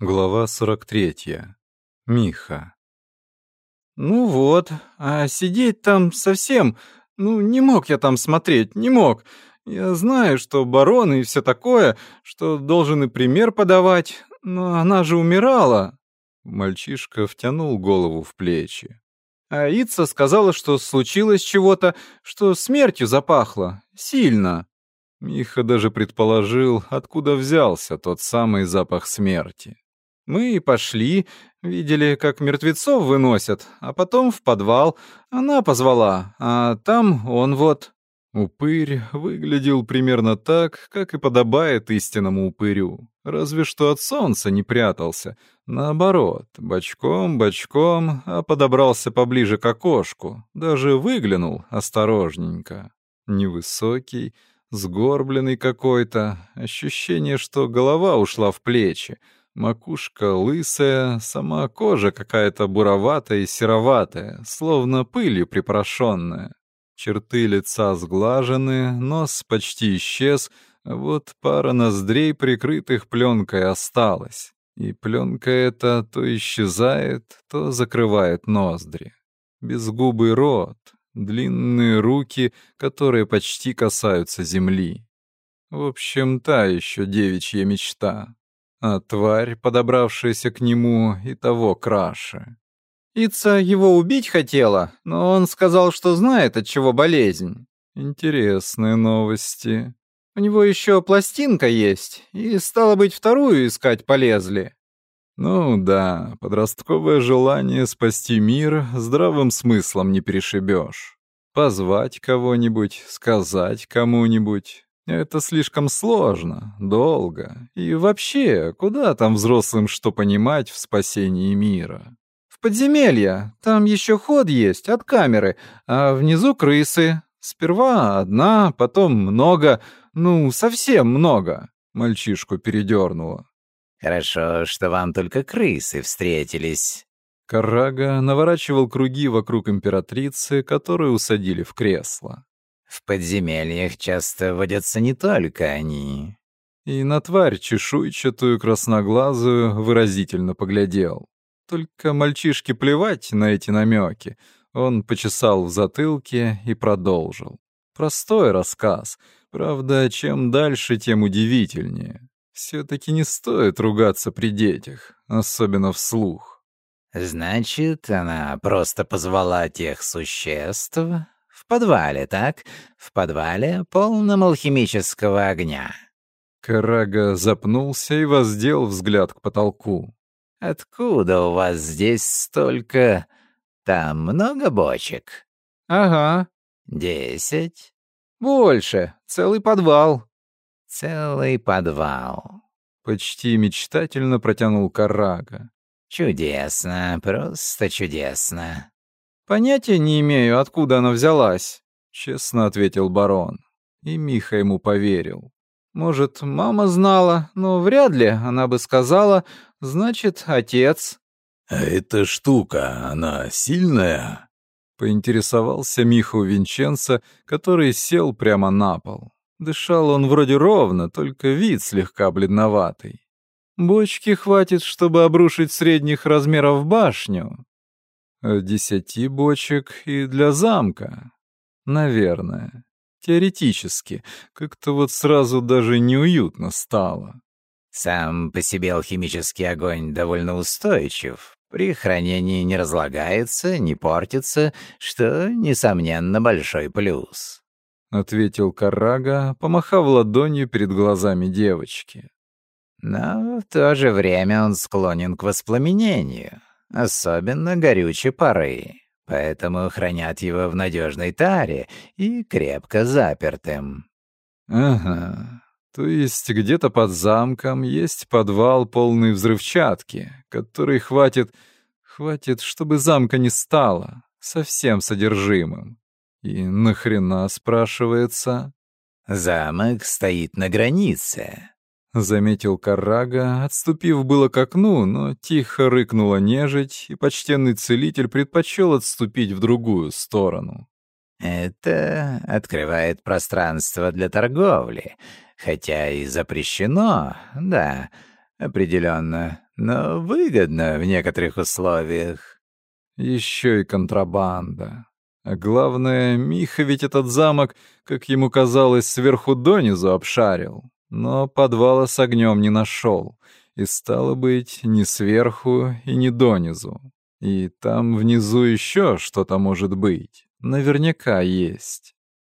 Глава 43. Миха. «Ну вот, а сидеть там совсем... Ну, не мог я там смотреть, не мог. Я знаю, что барон и все такое, что должен и пример подавать, но она же умирала». Мальчишка втянул голову в плечи. А Ица сказала, что случилось чего-то, что смертью запахло. Сильно. Миха даже предположил, откуда взялся тот самый запах смерти. Мы и пошли, видели, как мертвецов выносят, а потом в подвал. Она позвала, а там он вот. Упырь выглядел примерно так, как и подобает истинному упырю. Разве что от солнца не прятался. Наоборот, бочком-бочком, а подобрался поближе к окошку. Даже выглянул осторожненько. Невысокий, сгорбленный какой-то. Ощущение, что голова ушла в плечи. Макушка лысая, сама кожа какая-то буроватая и сероватая, словно пылью припорошенная. Черты лица сглажены, нос почти исчез, а вот пара ноздрей, прикрытых пленкой, осталась. И пленка эта то исчезает, то закрывает ноздри. Безгубый рот, длинные руки, которые почти касаются земли. В общем, та еще девичья мечта а тварь, подобравшаяся к нему, и того краше. Ица его убить хотела, но он сказал, что знает, от чего болезнь. Интересные новости. У него еще пластинка есть, и, стало быть, вторую искать полезли. Ну да, подростковое желание спасти мир здравым смыслом не перешибешь. Позвать кого-нибудь, сказать кому-нибудь. Это слишком сложно, долго. И вообще, куда там взрослым что понимать в спасении мира? В подземелье. Там еще ход есть от камеры, а внизу крысы. Сперва одна, потом много, ну, совсем много. Мальчишку передернуло. Хорошо, что вам только крысы встретились. Карага наворачивал круги вокруг императрицы, которую усадили в кресло. В подземельях часто водятся не только они. И на тварь чешуйчатую красноглазую выразительно поглядел. Только мальчишке плевать на эти намеки. Он почесал в затылке и продолжил. Простой рассказ. Правда, чем дальше, тем удивительнее. Все-таки не стоит ругаться при детях, особенно вслух. Значит, она просто позвала тех существ, подвале, так? В подвале, полном алхимического огня». Карага запнулся и воздел взгляд к потолку. «Откуда у вас здесь столько... Там много бочек?» «Ага». «Десять?» «Больше. Целый подвал». «Целый подвал». Почти мечтательно протянул Карага. «Чудесно, просто чудесно. «Понятия не имею, откуда она взялась», — честно ответил барон. И Миха ему поверил. «Может, мама знала, но вряд ли она бы сказала, значит, отец». «А эта штука, она сильная?» — поинтересовался Миха у Винченца, который сел прямо на пол. Дышал он вроде ровно, только вид слегка бледноватый. «Бочки хватит, чтобы обрушить средних размеров башню», Десяти бочек и для замка. Наверное. Теоретически. Как-то вот сразу даже неуютно стало. Сам по себе алхимический огонь довольно устойчив. При хранении не разлагается, не портится, что, несомненно, большой плюс. — ответил Карага, помахав ладонью перед глазами девочки. Но в то же время он склонен к воспламенению особенно горючей поры, поэтому хранят его в надежной таре и крепко запертым. Ага. То есть где-то под замком есть подвал полный взрывчатки, который хватит... хватит, чтобы замка не стало, совсем содержимым. И нахрена, спрашивается? Замок стоит на границе. — заметил Каррага, отступив было к окну, но тихо рыкнула нежить, и почтенный целитель предпочел отступить в другую сторону. «Это открывает пространство для торговли, хотя и запрещено, да, определенно, но выгодно в некоторых условиях. Еще и контрабанда. А главное, Миха ведь этот замок, как ему казалось, сверху донизу обшарил, но подвала с огнем не нашел. И стало быть, ни сверху и ни донизу. И там внизу еще что-то может быть. Наверняка есть.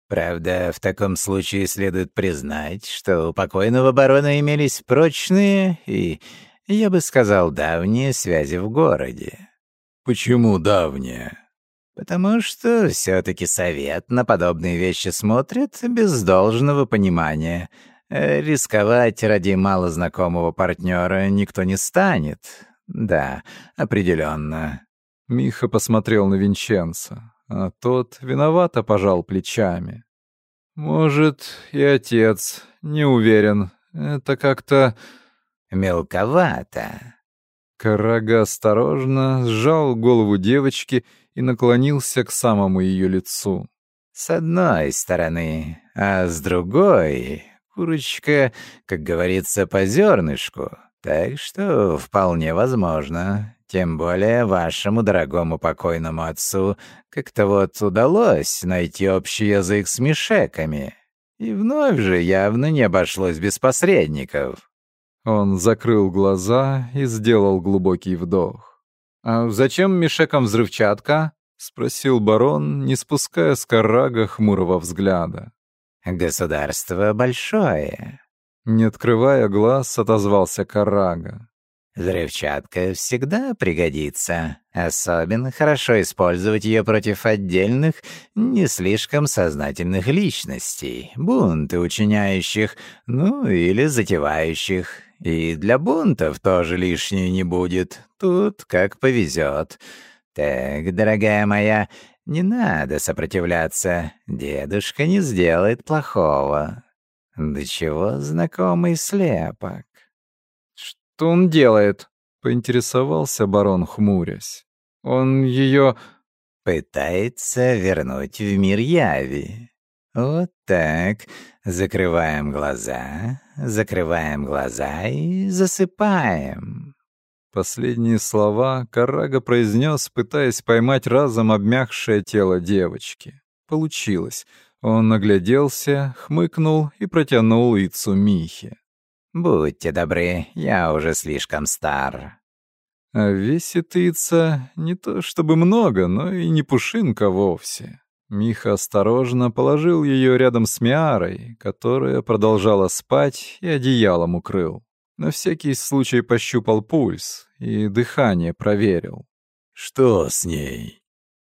Правда, в таком случае следует признать, что у покойного барона имелись прочные и, я бы сказал, давние связи в городе. Почему давние? Потому что все-таки совет на подобные вещи смотрит без должного понимания. Э, рисковать ради малознакомого партнера никто не станет. Да, определенно. Миха посмотрел на Винченца а тот виновато пожал плечами. «Может, и отец, не уверен. Это как-то...» «Мелковато». Карага осторожно сжал голову девочки и наклонился к самому ее лицу. «С одной стороны, а с другой курочка, как говорится, по зернышку, так что вполне возможно. Тем более вашему дорогому покойному отцу как-то вот удалось найти общий язык с мишеками. И вновь же явно не обошлось без посредников. Он закрыл глаза и сделал глубокий вдох. «А зачем мишекам взрывчатка?» — спросил барон, не спуская с Карага хмурого взгляда. «Государство большое». Не открывая глаз, отозвался Карага. Взрывчатка всегда пригодится. Особенно хорошо использовать ее против отдельных, не слишком сознательных личностей, бунты учиняющих, ну или затевающих. И для бунтов тоже лишнее не будет. Тут как повезет. Так, дорогая моя, не надо сопротивляться. Дедушка не сделает плохого. Да чего знакомый слепок? что он делает?» — поинтересовался барон, хмурясь. «Он ее...» «Пытается вернуть в мир яви. Вот так. Закрываем глаза, закрываем глаза и засыпаем». Последние слова Карага произнес, пытаясь поймать разом обмякшее тело девочки. Получилось. Он огляделся, хмыкнул и протянул Ицу Михе. «Будьте добры, я уже слишком стар». А весит Ица не то чтобы много, но и не пушинка вовсе. Миха осторожно положил ее рядом с Миарой, которая продолжала спать и одеялом укрыл. На всякий случай пощупал пульс и дыхание проверил. «Что с ней?»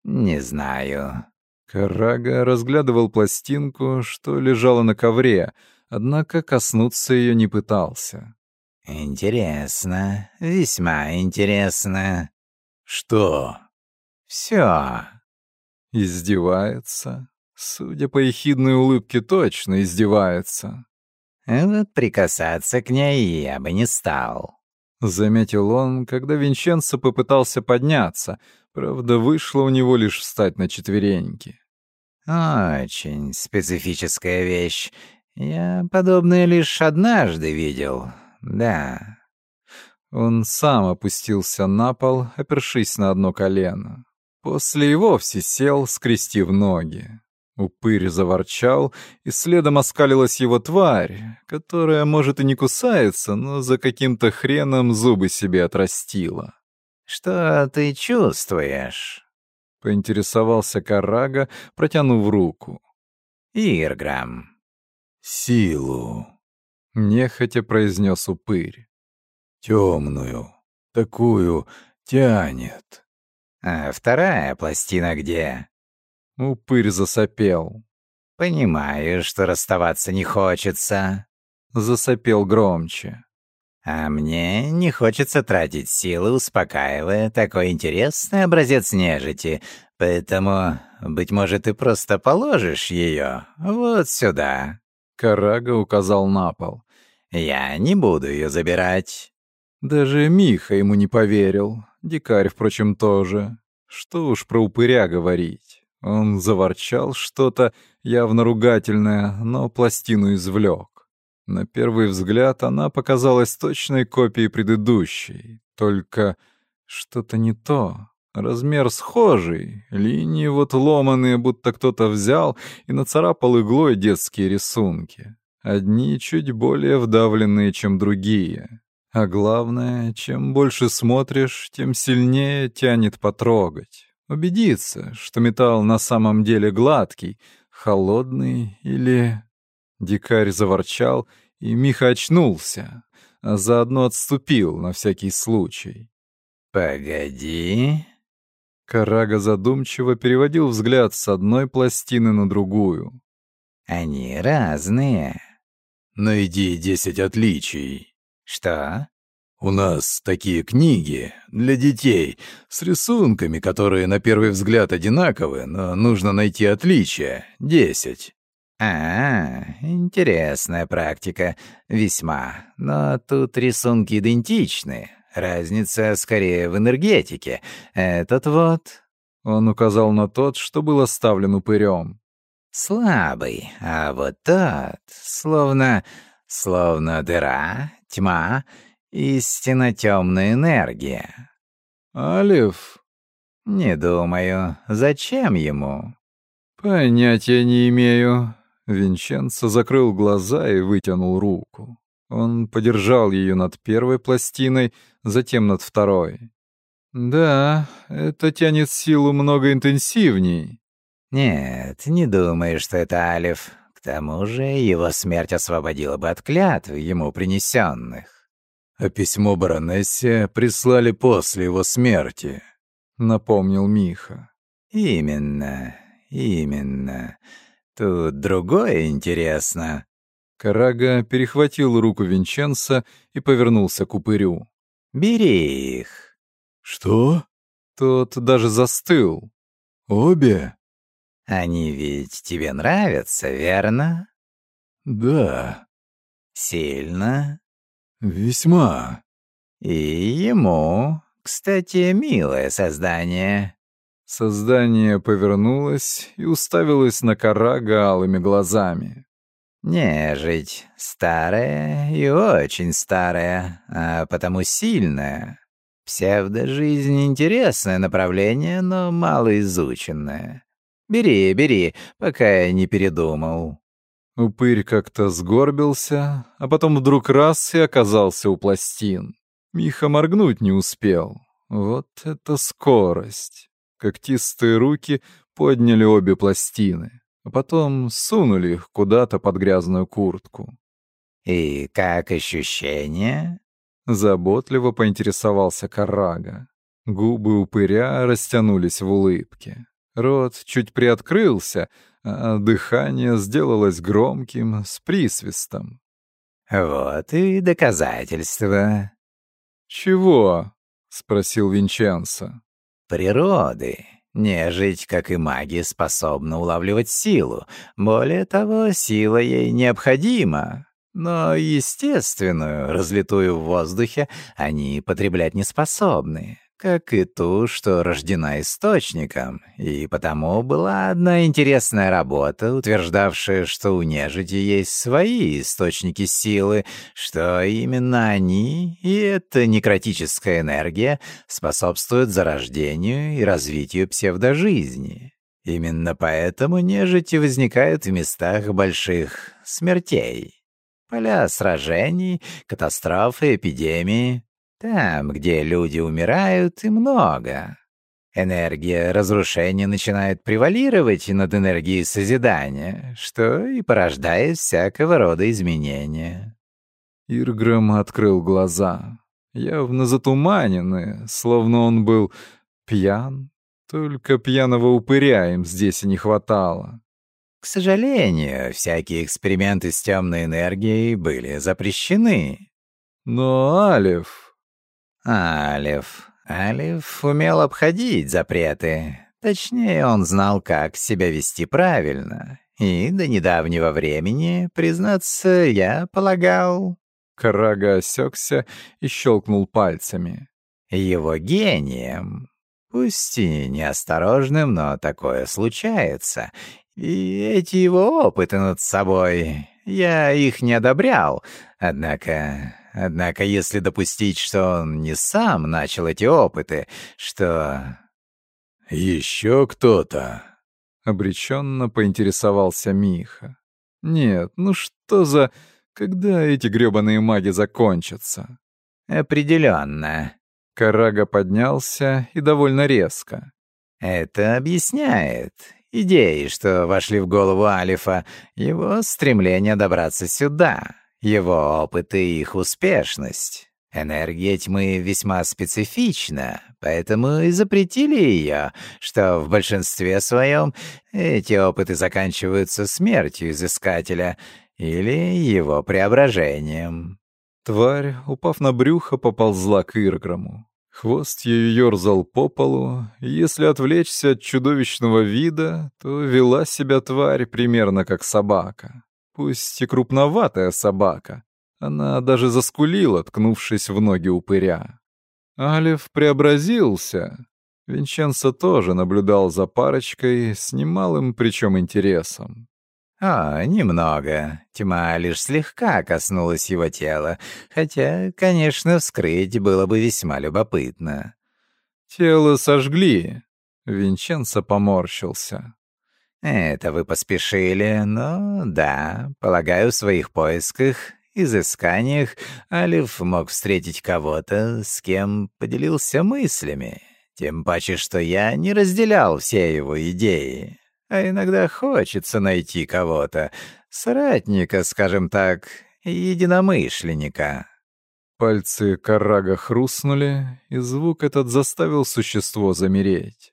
«Не знаю». Карага разглядывал пластинку, что лежала на ковре, однако коснуться ее не пытался. «Интересно, весьма интересно». «Что?» «Всё». Издевается. Судя по ехидной улыбке, точно издевается. «Вот прикасаться к ней я бы не стал», — заметил он, когда Винченцо попытался подняться. Правда, вышло у него лишь встать на четвереньки. «Очень специфическая вещь. Я подобное лишь однажды видел, да. Он сам опустился на пол, опершись на одно колено. После и вовсе сел, скрестив ноги. Упырь заворчал, и следом оскалилась его тварь, которая, может, и не кусается, но за каким-то хреном зубы себе отрастила. «Что ты чувствуешь?» — поинтересовался Карага, протянув руку. «Ирграм, силу», — нехотя произнес упырь. «Темную, такую тянет». «А вторая пластина где?» Упырь засопел. «Понимаю, что расставаться не хочется». Засопел громче. «А мне не хочется тратить силы, успокаивая такой интересный образец нежити, поэтому, быть может, ты просто положишь ее вот сюда». Карага указал на пол. «Я не буду ее забирать». Даже Миха ему не поверил. Дикарь, впрочем, тоже. Что уж про упыря говорить. Он заворчал что-то, явно ругательное, но пластину извлек. На первый взгляд она показалась точной копией предыдущей, только что-то не то. Размер схожий, линии вот ломаные, будто кто-то взял и нацарапал иглой детские рисунки. Одни чуть более вдавленные, чем другие. А главное, чем больше смотришь, тем сильнее тянет потрогать. Убедиться, что металл на самом деле гладкий, холодный или... Дикарь заворчал, и Миха очнулся, а заодно отступил на всякий случай. «Погоди», Карага задумчиво переводил взгляд с одной пластины на другую. «Они разные». «Найди десять отличий». «Что?» «У нас такие книги для детей с рисунками, которые на первый взгляд одинаковы, но нужно найти отличия. Десять». «А, интересная практика. Весьма. Но тут рисунки идентичны. Разница скорее в энергетике. Этот вот...» Он указал на тот, что был оставлен упырем. «Слабый, а вот тот, словно... словно дыра, тьма, истинно темная энергия». «Алиф?» «Не думаю. Зачем ему?» «Понятия не имею». Винченцо закрыл глаза и вытянул руку. Он подержал ее над первой пластиной, затем над второй. «Да, это тянет силу много интенсивней». «Нет, не думаю, что это Алиф. К тому же его смерть освободила бы от клятв ему принесенных». «А письмо баронессе прислали после его смерти», — напомнил Миха. «Именно, именно. Тут другое интересно. Карага перехватил руку Винченца и повернулся к упырю. «Бери их». «Что?» Тот даже застыл. «Обе?» «Они ведь тебе нравятся, верно?» «Да». «Сильно?» «Весьма». «И ему, кстати, милое создание». Создание повернулось и уставилось на Карага алыми глазами. Нежить старая и очень старая, а потому сильная. Псевдожизнь — интересное направление, но мало изученное. Бери, бери, пока я не передумал. Упырь как-то сгорбился, а потом вдруг раз и оказался у пластин. Миха моргнуть не успел. Вот это скорость. Когтистые руки подняли обе пластины а потом сунули их куда-то под грязную куртку. «И как ощущение?» — заботливо поинтересовался Карага. Губы упыря растянулись в улыбке. Рот чуть приоткрылся, а дыхание сделалось громким, с присвистом. «Вот и доказательство». «Чего?» — спросил Винченцо. «Природы. Нежить, как и маги, способна улавливать силу. Более того, сила ей необходима. Но естественную, разлитую в воздухе, они потреблять не способны как и ту, что рождена источником, и потому была одна интересная работа, утверждавшая, что у нежити есть свои источники силы, что именно они, и эта некротическая энергия, способствуют зарождению и развитию псевдожизни. Именно поэтому нежити возникают в местах больших смертей. Поля сражений, катастрофы, эпидемии, там, где люди умирают, и много. Энергия разрушения начинает превалировать над энергией созидания, что и порождает всякого рода изменения. Ирграм открыл глаза, явно затуманенные, словно он был пьян. Только пьяного упыря им здесь и не хватало. К сожалению, всякие эксперименты с темной энергией были запрещены. Но Алиф... Алиф. Алиф умел обходить запреты. Точнее, он знал, как себя вести правильно. И до недавнего времени, признаться, я полагал... Карага осекся и щелкнул пальцами. Его гением. Пусть и неосторожным, но такое случается. И эти его опыты над собой, я их не одобрял. Однако... Однако, если допустить, что он не сам начал эти опыты, что... «Еще кто-то?» — обреченно поинтересовался Миха. «Нет, ну что за... Когда эти грёбаные маги закончатся?» «Определенно». Карага поднялся и довольно резко. «Это объясняет идеи, что вошли в голову Алифа, его стремление добраться сюда, его опыт и их успешность. Энергия тьмы весьма специфична, поэтому и запретили ее, что в большинстве своем эти опыты заканчиваются смертью изыскателя или его преображением. Тварь, упав на брюхо, поползла к Ирграму. Хвост ее ерзал по полу, и если отвлечься от чудовищного вида, то вела себя тварь примерно как собака. Пусть и крупноватая собака. Она даже заскулила, ткнувшись в ноги упыря. Алиф преобразился. Винченцо тоже наблюдал за парочкой с немалым причем интересом. «А, немного. Тьма лишь слегка коснулась его тела, хотя, конечно, вскрыть было бы весьма любопытно». «Тело сожгли», — Винченцо поморщился. «Это вы поспешили, но да, полагаю, в своих поисках, изысканиях Алиф мог встретить кого-то, с кем поделился мыслями. Тем паче, что я не разделял все его идеи». А иногда хочется найти кого-то, соратника, скажем так, единомышленника. Пальцы Карага хрустнули, и звук этот заставил существо замереть.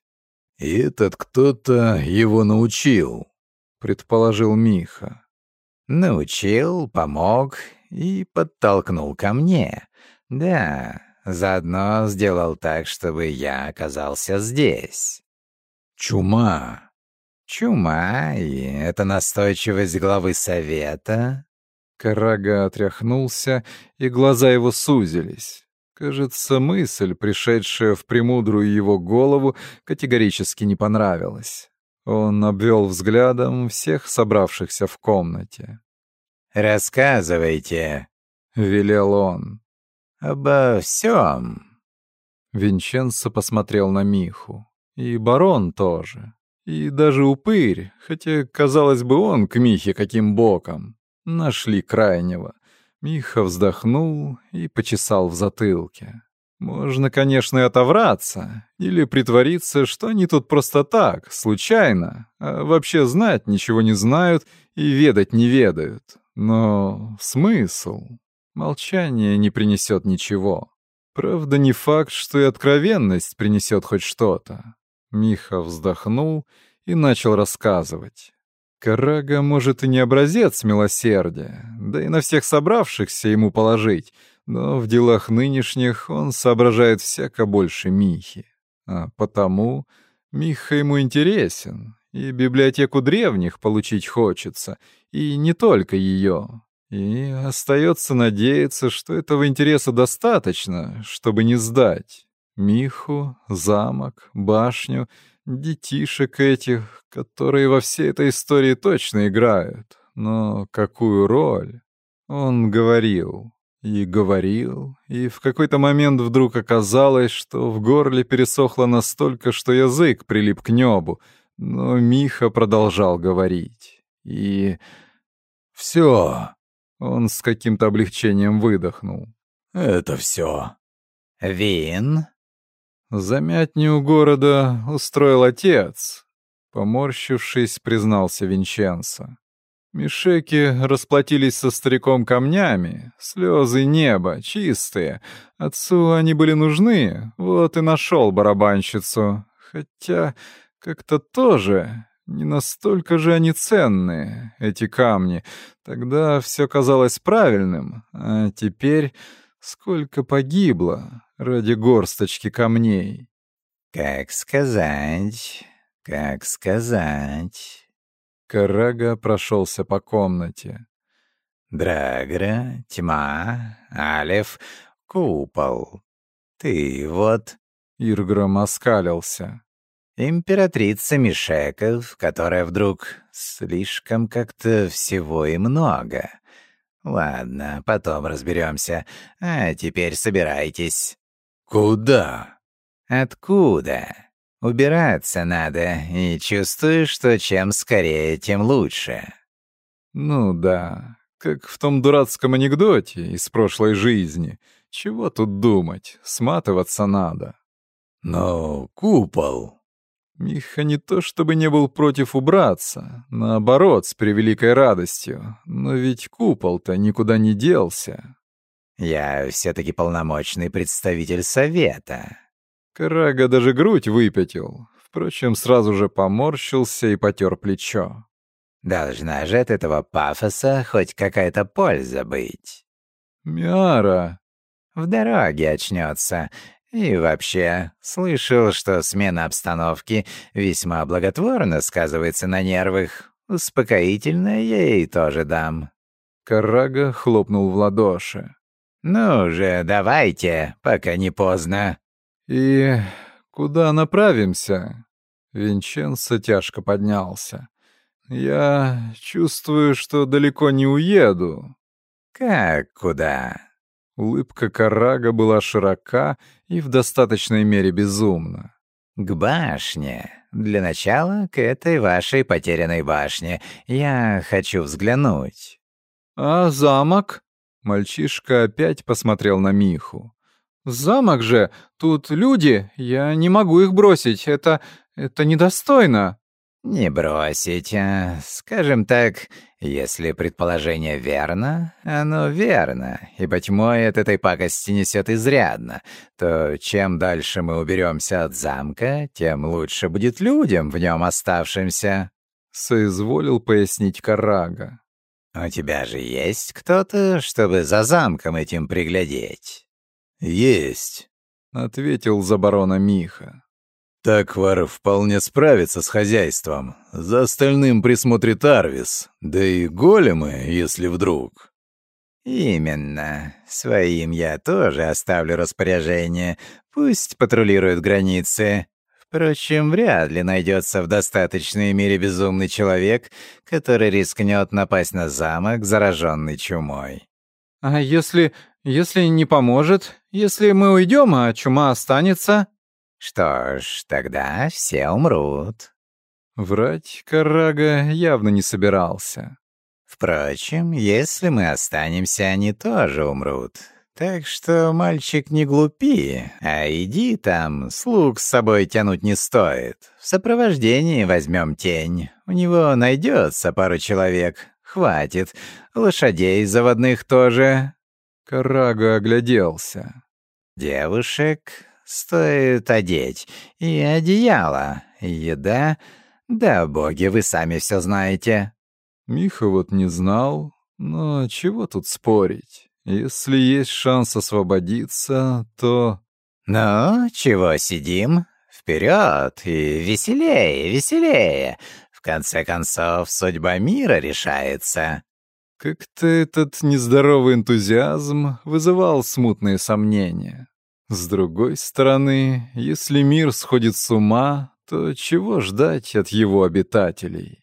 «И этот кто-то его научил», — предположил Миха. «Научил, помог и подтолкнул ко мне. Да, заодно сделал так, чтобы я оказался здесь». «Чума», Чума и эта настойчивость главы совета. Карага отряхнулся, и глаза его сузились. Кажется, мысль, пришедшая в премудрую его голову, категорически не понравилась. Он обвел взглядом всех собравшихся в комнате. «Рассказывайте», — велел он, — «обо всем». Винченцо посмотрел на Миху. И барон тоже. И даже упырь, хотя, казалось бы, он к Михе каким боком, нашли крайнего. Миха вздохнул и почесал в затылке. Можно, конечно, и отовраться, или притвориться, что они тут просто так, случайно, а вообще знать ничего не знают и ведать не ведают. Но смысл? Молчание не принесет ничего. Правда, не факт, что и откровенность принесет хоть что-то. Миха вздохнул и начал рассказывать. Карага, может, и не образец милосердия, да и на всех собравшихся ему положить, но в делах нынешних он соображает всяко больше Михи. А потому Миха ему интересен, и библиотеку древних получить хочется, и не только ее. И остается надеяться, что этого интереса достаточно, чтобы не сдать. Миху, замок, башню, детишек этих, которые во всей этой истории точно играют. Но какую роль? Он говорил и говорил, и в какой-то момент вдруг оказалось, что в горле пересохло настолько, что язык прилип к небу, но Миха продолжал говорить. И... «Все!» Он с каким-то облегчением выдохнул. «Это все!» «Вин?» Замятню города устроил отец, поморщившись, признался Винченцо. Мишеки расплатились со стариком камнями, слезы неба, чистые. Отцу они были нужны, вот и нашел барабанщицу. Хотя как-то тоже не настолько же они ценные, эти камни. Тогда все казалось правильным, а теперь сколько погибло ради горсточки камней. Как сказать, как сказать. Карага прошелся по комнате. Драгра, тьма, Алев, купол. Ты вот... Ирграм оскалился. Императрица Мишеков, которая вдруг слишком как-то всего и много. Ладно, потом разберемся. А теперь собирайтесь. Куда? Откуда? Убираться надо, и чувствую, что чем скорее, тем лучше. Ну да, как в том дурацком анекдоте из прошлой жизни. Чего тут думать, сматываться надо. Но купол... Миха не то чтобы не был против убраться, наоборот, с превеликой радостью. Но ведь купол-то никуда не делся. Я все-таки полномочный представитель совета. Карага даже грудь выпятил. Впрочем, сразу же поморщился и потер плечо. Должна же от этого пафоса хоть какая-то польза быть. Миара. В дороге очнется. И вообще, слышал, что смена обстановки весьма благотворно сказывается на нервах. Успокоительное я ей тоже дам. Карага хлопнул в ладоши. «Ну же, давайте, пока не поздно». «И куда направимся?» Винченцо тяжко поднялся. «Я чувствую, что далеко не уеду». «Как куда?» Улыбка Карага была широка и в достаточной мере безумна. «К башне. Для начала к этой вашей потерянной башне. Я хочу взглянуть». «А замок?» Мальчишка опять посмотрел на Миху. «Замок же! Тут люди! Я не могу их бросить! Это... это недостойно!» «Не бросить, а, скажем так, если предположение верно, оно верно, ибо тьмой от этой пакости несет изрядно, то чем дальше мы уберемся от замка, тем лучше будет людям в нем оставшимся», — соизволил пояснить Карага. «У тебя же есть кто-то, чтобы за замком этим приглядеть?» «Есть», — ответил за барона Миха. Таквар вполне справится с хозяйством. За остальным присмотрит Арвис, да и големы, если вдруг. Именно. Своим я тоже оставлю распоряжение. Пусть патрулируют границы. Впрочем, вряд ли найдется в достаточной мере безумный человек, который рискнет напасть на замок, зараженный чумой. А если... если не поможет? Если мы уйдем, а чума останется? Что ж, тогда все умрут. Врать Карага явно не собирался. Впрочем, если мы останемся, они тоже умрут. Так что, мальчик, не глупи, а иди там, слуг с собой тянуть не стоит. В сопровождении возьмем тень. У него найдется пару человек. Хватит. Лошадей заводных тоже. Карага огляделся. Девушек стоит одеть. И одеяло, и еда. Да, боги, вы сами все знаете». Миха вот не знал, но чего тут спорить? Если есть шанс освободиться, то... «Ну, чего сидим? Вперед и веселее, веселее. В конце концов, судьба мира решается». Как-то этот нездоровый энтузиазм вызывал смутные сомнения. С другой стороны, если мир сходит с ума, то чего ждать от его обитателей?